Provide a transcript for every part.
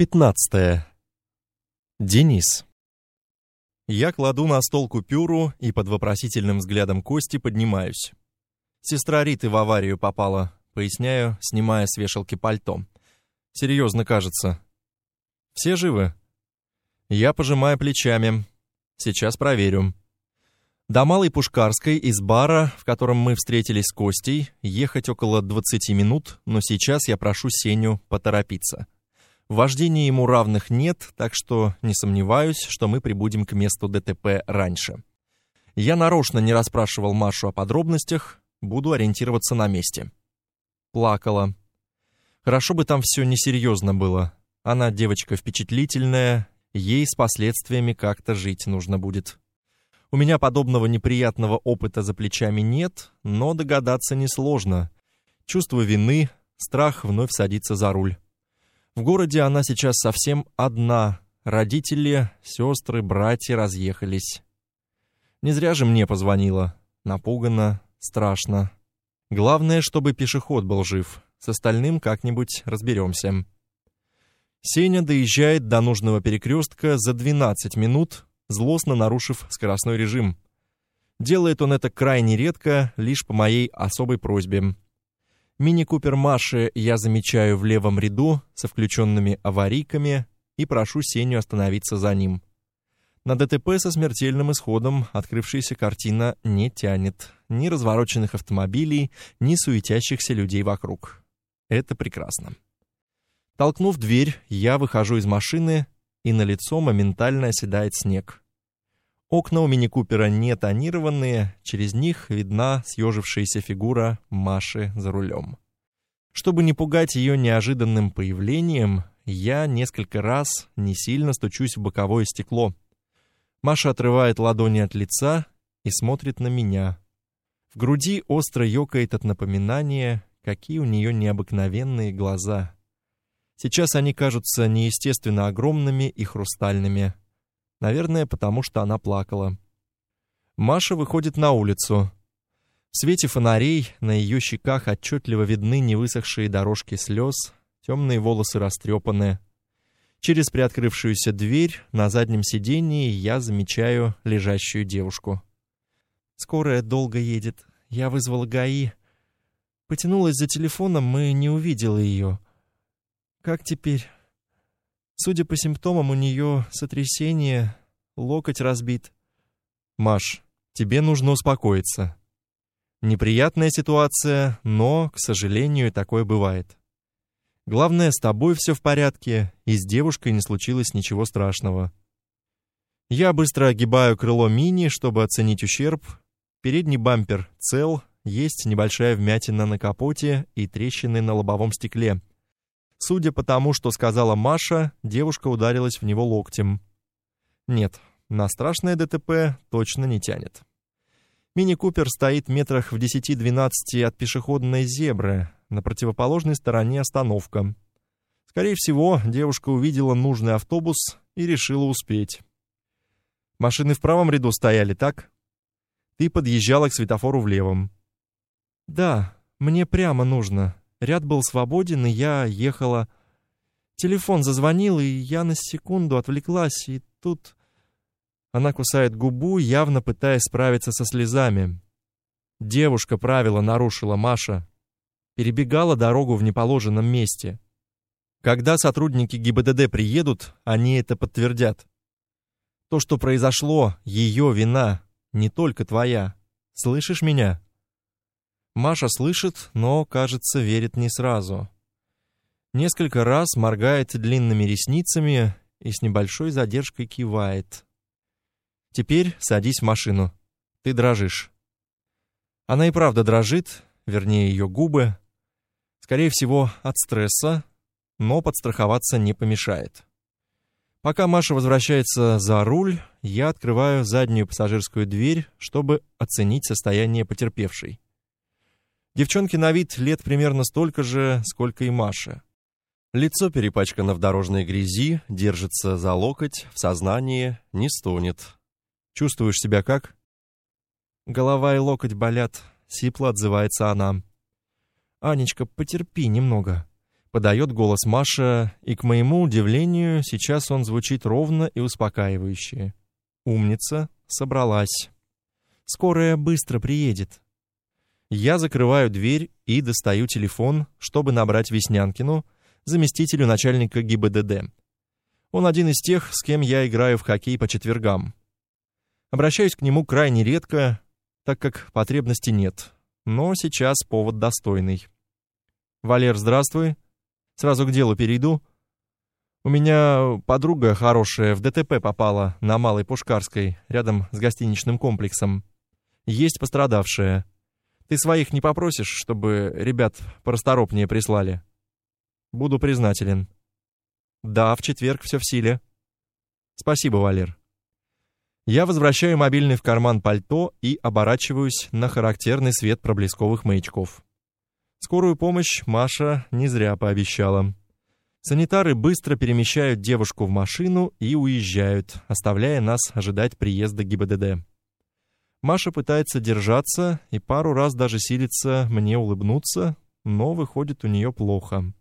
15. Денис. Я кладу на стол купюру и под вопросительным взглядом Кости поднимаюсь. Сестра Риты в аварию попала, поясняю, снимая с вешалки пальто. Серьезно кажется. Все живы? Я пожимаю плечами. Сейчас проверю. До Малой Пушкарской из бара, в котором мы встретились с Костей, ехать около 20 минут, но сейчас я прошу Сеню поторопиться. В вождении ему равных нет, так что не сомневаюсь, что мы прибудем к месту ДТП раньше. Я нарочно не расспрашивал Машу о подробностях, буду ориентироваться на месте. Плакала. Хорошо бы там все несерьезно было. Она девочка впечатлительная, ей с последствиями как-то жить нужно будет. У меня подобного неприятного опыта за плечами нет, но догадаться несложно. Чувство вины, страх вновь садиться за руль. В городе она сейчас совсем одна. Родители, сестры, братья разъехались. Не зря же мне позвонила. Напугана, страшно. Главное, чтобы пешеход был жив. С остальным как-нибудь разберемся. Сеня доезжает до нужного перекрестка за 12 минут, злостно нарушив скоростной режим. Делает он это крайне редко, лишь по моей особой просьбе. Мини-купер Маши я замечаю в левом ряду со включенными аварийками и прошу Сеню остановиться за ним. На ДТП со смертельным исходом открывшаяся картина не тянет ни развороченных автомобилей, ни суетящихся людей вокруг. Это прекрасно. Толкнув дверь, я выхожу из машины, и на лицо моментально оседает снег. Окна у мини-купера не тонированные, через них видна съежившаяся фигура Маши за рулем. Чтобы не пугать ее неожиданным появлением, я несколько раз не сильно стучусь в боковое стекло. Маша отрывает ладони от лица и смотрит на меня. В груди остро ёкает от напоминания, какие у нее необыкновенные глаза. Сейчас они кажутся неестественно огромными и хрустальными. Наверное, потому что она плакала. Маша выходит на улицу. В свете фонарей на ее щеках отчетливо видны невысохшие дорожки слез, темные волосы растрепаны. Через приоткрывшуюся дверь на заднем сидении я замечаю лежащую девушку. Скорая долго едет. Я вызвала ГАИ. Потянулась за телефоном и не увидела ее. Как теперь? Судя по симптомам, у нее сотрясение, локоть разбит. Маш, тебе нужно успокоиться. Неприятная ситуация, но, к сожалению, такое бывает. Главное, с тобой все в порядке, и с девушкой не случилось ничего страшного. Я быстро огибаю крыло мини, чтобы оценить ущерб. Передний бампер цел, есть небольшая вмятина на капоте и трещины на лобовом стекле. Судя по тому, что сказала Маша, девушка ударилась в него локтем. Нет, на страшное ДТП точно не тянет. Мини-купер стоит метрах в 10-12 от пешеходной зебры, на противоположной стороне остановка. Скорее всего, девушка увидела нужный автобус и решила успеть. Машины в правом ряду стояли, так? Ты подъезжала к светофору в левом. Да, мне прямо нужно, Ряд был свободен, и я ехала. Телефон зазвонил, и я на секунду отвлеклась, и тут... Она кусает губу, явно пытаясь справиться со слезами. Девушка правила нарушила Маша. Перебегала дорогу в неположенном месте. Когда сотрудники ГИБДД приедут, они это подтвердят. То, что произошло, ее вина, не только твоя. Слышишь меня? Маша слышит, но, кажется, верит не сразу. Несколько раз моргает длинными ресницами и с небольшой задержкой кивает. Теперь садись в машину. Ты дрожишь. Она и правда дрожит, вернее, ее губы. Скорее всего, от стресса, но подстраховаться не помешает. Пока Маша возвращается за руль, я открываю заднюю пассажирскую дверь, чтобы оценить состояние потерпевшей. Девчонке на вид лет примерно столько же, сколько и Маше. Лицо перепачкано в дорожной грязи, держится за локоть, в сознании, не стонет. Чувствуешь себя как? Голова и локоть болят, сипло отзывается она. Анечка, потерпи немного. Подает голос Маша, и, к моему удивлению, сейчас он звучит ровно и успокаивающе. Умница, собралась. Скорая быстро приедет. Я закрываю дверь и достаю телефон, чтобы набрать Веснянкину, заместителю начальника ГИБДД. Он один из тех, с кем я играю в хоккей по четвергам. Обращаюсь к нему крайне редко, так как потребности нет. Но сейчас повод достойный. Валер, здравствуй. Сразу к делу перейду. У меня подруга хорошая в ДТП попала на Малой Пушкарской, рядом с гостиничным комплексом. Есть пострадавшая. Ты своих не попросишь, чтобы ребят порасторопнее прислали? Буду признателен. Да, в четверг все в силе. Спасибо, Валер. Я возвращаю мобильный в карман пальто и оборачиваюсь на характерный свет проблесковых маячков. Скорую помощь Маша не зря пообещала. Санитары быстро перемещают девушку в машину и уезжают, оставляя нас ожидать приезда ГИБДД. Маша пытается держаться и пару раз даже силится мне улыбнуться, но выходит у нее плохо.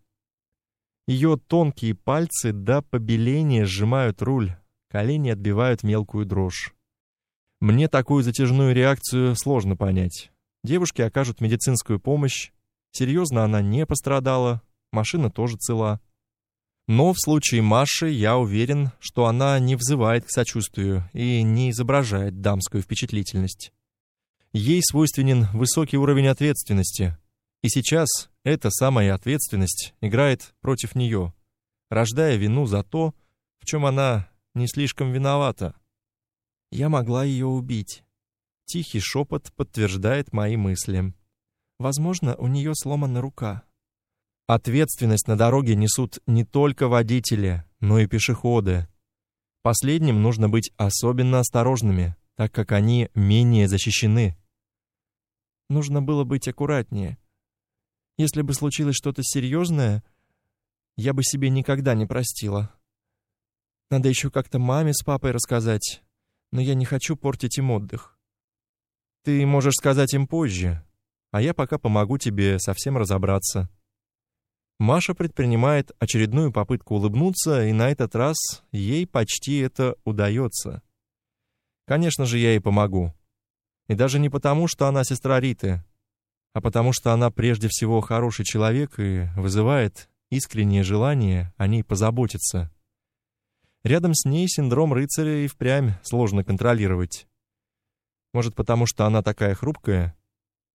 Ее тонкие пальцы до побеления сжимают руль, колени отбивают мелкую дрожь. Мне такую затяжную реакцию сложно понять. Девушке окажут медицинскую помощь. Серьезно она не пострадала, машина тоже цела. Но в случае Маши я уверен, что она не взывает к сочувствию и не изображает дамскую впечатлительность. Ей свойственен высокий уровень ответственности, и сейчас эта самая ответственность играет против нее, рождая вину за то, в чем она не слишком виновата. Я могла ее убить. Тихий шепот подтверждает мои мысли. Возможно, у нее сломана рука. Ответственность на дороге несут не только водители, но и пешеходы. Последним нужно быть особенно осторожными, так как они менее защищены. Нужно было быть аккуратнее. Если бы случилось что-то серьезное, я бы себе никогда не простила. Надо еще как-то маме с папой рассказать, но я не хочу портить им отдых. Ты можешь сказать им позже, а я пока помогу тебе совсем разобраться. Маша предпринимает очередную попытку улыбнуться, и на этот раз ей почти это удается. Конечно же, я ей помогу. И даже не потому, что она сестра Риты, а потому что она прежде всего хороший человек и вызывает искреннее желание о ней позаботиться. Рядом с ней синдром рыцаря и впрямь сложно контролировать. Может, потому что она такая хрупкая?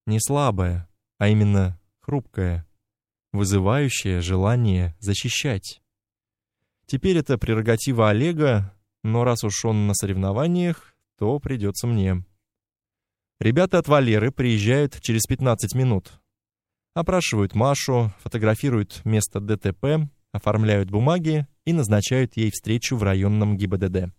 Не слабая, а именно хрупкая, вызывающая желание защищать. Теперь это прерогатива Олега, но раз уж он на соревнованиях, то придется мне. Ребята от Валеры приезжают через 15 минут. Опрашивают Машу, фотографируют место ДТП, оформляют бумаги и назначают ей встречу в районном ГИБДД.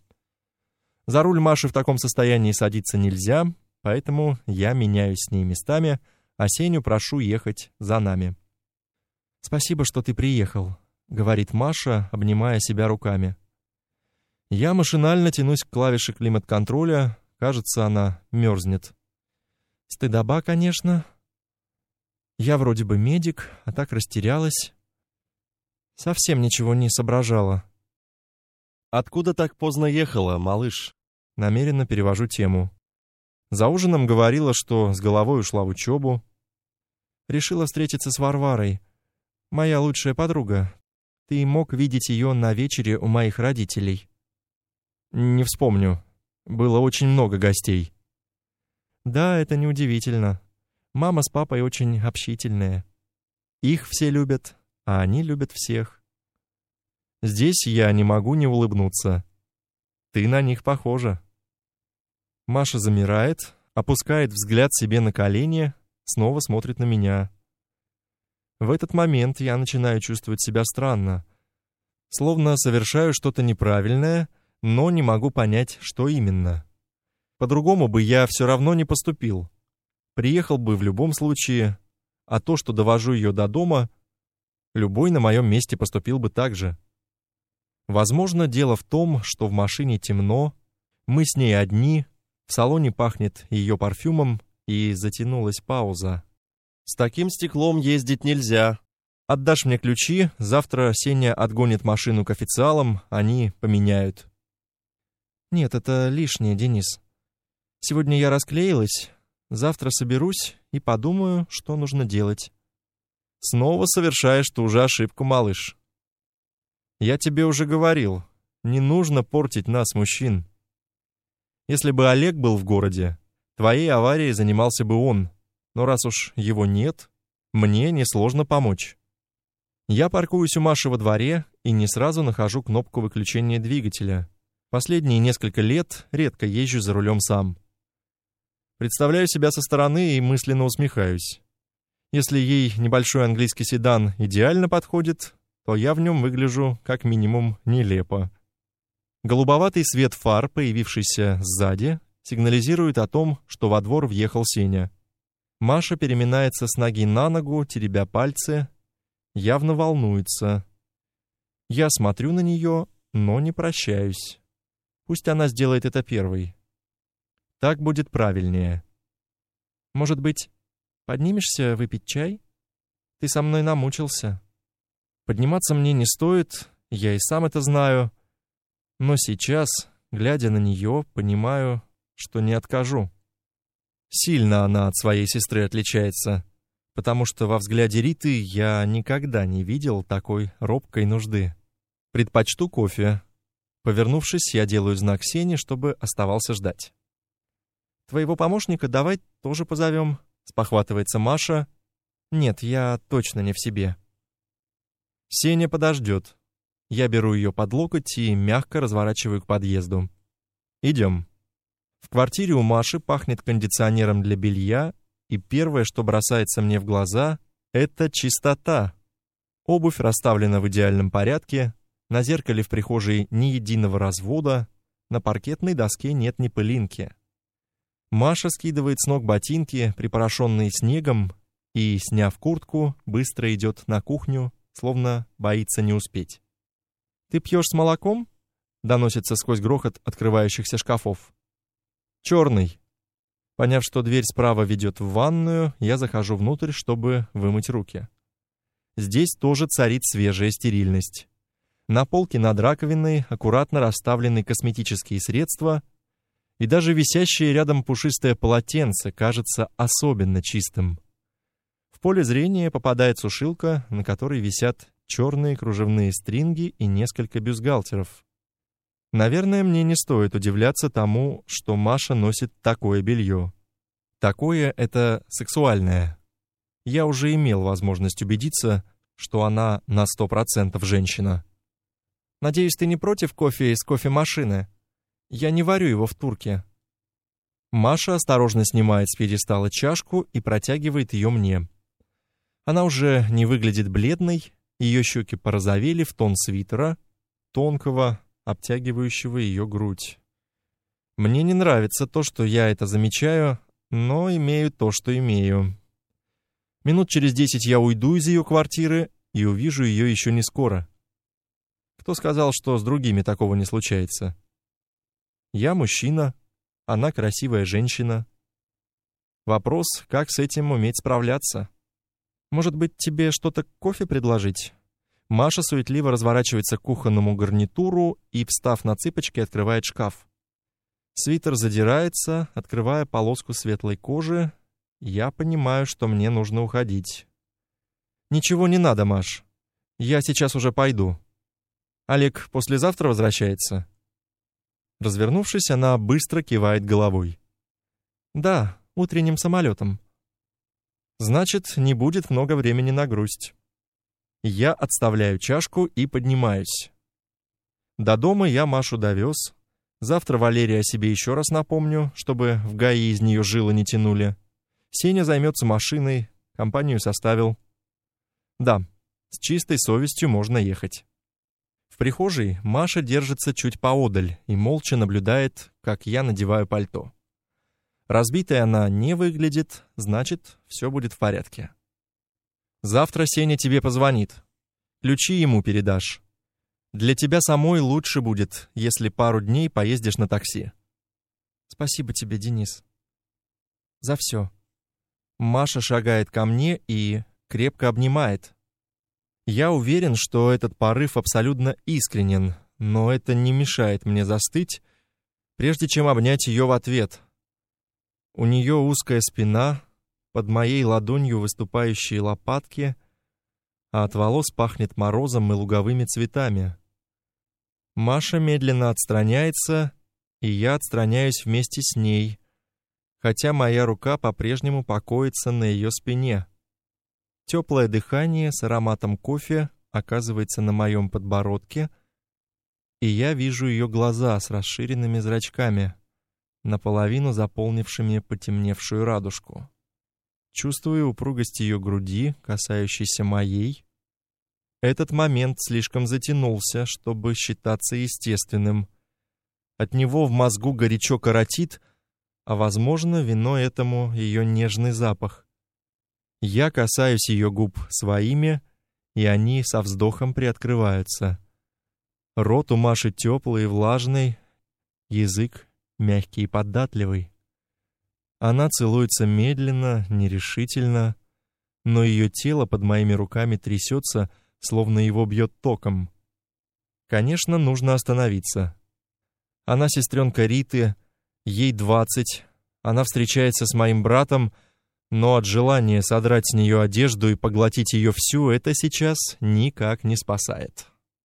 За руль Маши в таком состоянии садиться нельзя, поэтому я меняюсь с ней местами, а Сеню прошу ехать за нами. Спасибо, что ты приехал, говорит Маша, обнимая себя руками. Я машинально тянусь к клавише климат-контроля, кажется, она мерзнет. Стыдоба, конечно. Я вроде бы медик, а так растерялась. Совсем ничего не соображала. Откуда так поздно ехала, малыш? Намеренно перевожу тему. За ужином говорила, что с головой ушла в учебу. Решила встретиться с Варварой. Моя лучшая подруга. Ты мог видеть ее на вечере у моих родителей. Не вспомню. Было очень много гостей. Да, это неудивительно. Мама с папой очень общительные. Их все любят, а они любят всех. Здесь я не могу не улыбнуться. Ты на них похожа. Маша замирает, опускает взгляд себе на колени, снова смотрит на меня. В этот момент я начинаю чувствовать себя странно, словно совершаю что-то неправильное, но не могу понять, что именно. По-другому бы я все равно не поступил. Приехал бы в любом случае, а то, что довожу ее до дома, любой на моем месте поступил бы так же. Возможно, дело в том, что в машине темно, мы с ней одни, в салоне пахнет ее парфюмом, и затянулась пауза. С таким стеклом ездить нельзя, Отдашь мне ключи, завтра Сеня отгонит машину к официалам, они поменяют. Нет, это лишнее, Денис. Сегодня я расклеилась, завтра соберусь и подумаю, что нужно делать. Снова совершаешь ту же ошибку, малыш. Я тебе уже говорил, не нужно портить нас, мужчин. Если бы Олег был в городе, твоей аварией занимался бы он. Но раз уж его нет, мне несложно помочь. Я паркуюсь у Маши во дворе и не сразу нахожу кнопку выключения двигателя. Последние несколько лет редко езжу за рулем сам. Представляю себя со стороны и мысленно усмехаюсь. Если ей небольшой английский седан идеально подходит, то я в нем выгляжу как минимум нелепо. Голубоватый свет фар, появившийся сзади, сигнализирует о том, что во двор въехал Сеня. Маша переминается с ноги на ногу, теребя пальцы, явно волнуется. Я смотрю на нее, но не прощаюсь. Пусть она сделает это первой. Так будет правильнее. Может быть, поднимешься выпить чай? Ты со мной намучился. Подниматься мне не стоит, я и сам это знаю. Но сейчас, глядя на нее, понимаю, что не откажу. Сильно она от своей сестры отличается потому что во взгляде Риты я никогда не видел такой робкой нужды. Предпочту кофе. Повернувшись, я делаю знак Сене, чтобы оставался ждать. Твоего помощника давай тоже позовем, спохватывается Маша. Нет, я точно не в себе. Сеня подождет. Я беру ее под локоть и мягко разворачиваю к подъезду. Идем. В квартире у Маши пахнет кондиционером для белья и первое, что бросается мне в глаза, это чистота. Обувь расставлена в идеальном порядке, на зеркале в прихожей ни единого развода, на паркетной доске нет ни пылинки. Маша скидывает с ног ботинки, припорошенные снегом, и, сняв куртку, быстро идет на кухню, словно боится не успеть. «Ты пьешь с молоком?» — доносится сквозь грохот открывающихся шкафов. «Черный», Поняв, что дверь справа ведет в ванную, я захожу внутрь, чтобы вымыть руки. Здесь тоже царит свежая стерильность. На полке над раковиной аккуратно расставлены косметические средства, и даже висящее рядом пушистое полотенце кажется особенно чистым. В поле зрения попадает сушилка, на которой висят черные кружевные стринги и несколько бюстгальтеров. Наверное, мне не стоит удивляться тому, что Маша носит такое белье. Такое это сексуальное. Я уже имел возможность убедиться, что она на сто процентов женщина. Надеюсь, ты не против кофе из кофемашины? Я не варю его в турке. Маша осторожно снимает с пьедестала чашку и протягивает ее мне. Она уже не выглядит бледной, ее щеки порозовели в тон свитера, тонкого, обтягивающего ее грудь. Мне не нравится то, что я это замечаю, но имею то, что имею. Минут через десять я уйду из ее квартиры и увижу ее еще не скоро. Кто сказал, что с другими такого не случается? Я мужчина, она красивая женщина. Вопрос, как с этим уметь справляться? Может быть, тебе что-то кофе предложить? Маша суетливо разворачивается к кухонному гарнитуру и, встав на цыпочки, открывает шкаф. Свитер задирается, открывая полоску светлой кожи. Я понимаю, что мне нужно уходить. Ничего не надо, Маш. Я сейчас уже пойду. Олег послезавтра возвращается. Развернувшись, она быстро кивает головой. Да, утренним самолетом. Значит, не будет много времени на грусть. Я отставляю чашку и поднимаюсь. До дома я Машу довез. Завтра Валерия о себе еще раз напомню, чтобы в ГАИ из нее жилы не тянули. Сеня займется машиной, компанию составил. Да, с чистой совестью можно ехать. В прихожей Маша держится чуть поодаль и молча наблюдает, как я надеваю пальто. Разбитой она не выглядит, значит, все будет в порядке. Завтра Сеня тебе позвонит. Ключи ему передашь. Для тебя самой лучше будет, если пару дней поездишь на такси. Спасибо тебе, Денис. За все. Маша шагает ко мне и крепко обнимает. Я уверен, что этот порыв абсолютно искренен, но это не мешает мне застыть, прежде чем обнять ее в ответ. У нее узкая спина, под моей ладонью выступающие лопатки, а от волос пахнет морозом и луговыми цветами. Маша медленно отстраняется, и я отстраняюсь вместе с ней, хотя моя рука по-прежнему покоится на ее спине. Теплое дыхание с ароматом кофе оказывается на моем подбородке, и я вижу ее глаза с расширенными зрачками, наполовину заполнившими потемневшую радужку. Чувствую упругость ее груди, касающейся моей. Этот момент слишком затянулся, чтобы считаться естественным. От него в мозгу горячо коротит, а возможно, виной этому ее нежный запах. Я касаюсь ее губ своими, и они со вздохом приоткрываются. Рот у Маши теплый и влажный, язык мягкий и податливый. Она целуется медленно, нерешительно, но ее тело под моими руками трясется, словно его бьет током. Конечно, нужно остановиться. Она сестренка Риты, ей двадцать. Она встречается с моим братом, но от желания содрать с нее одежду и поглотить ее всю это сейчас никак не спасает.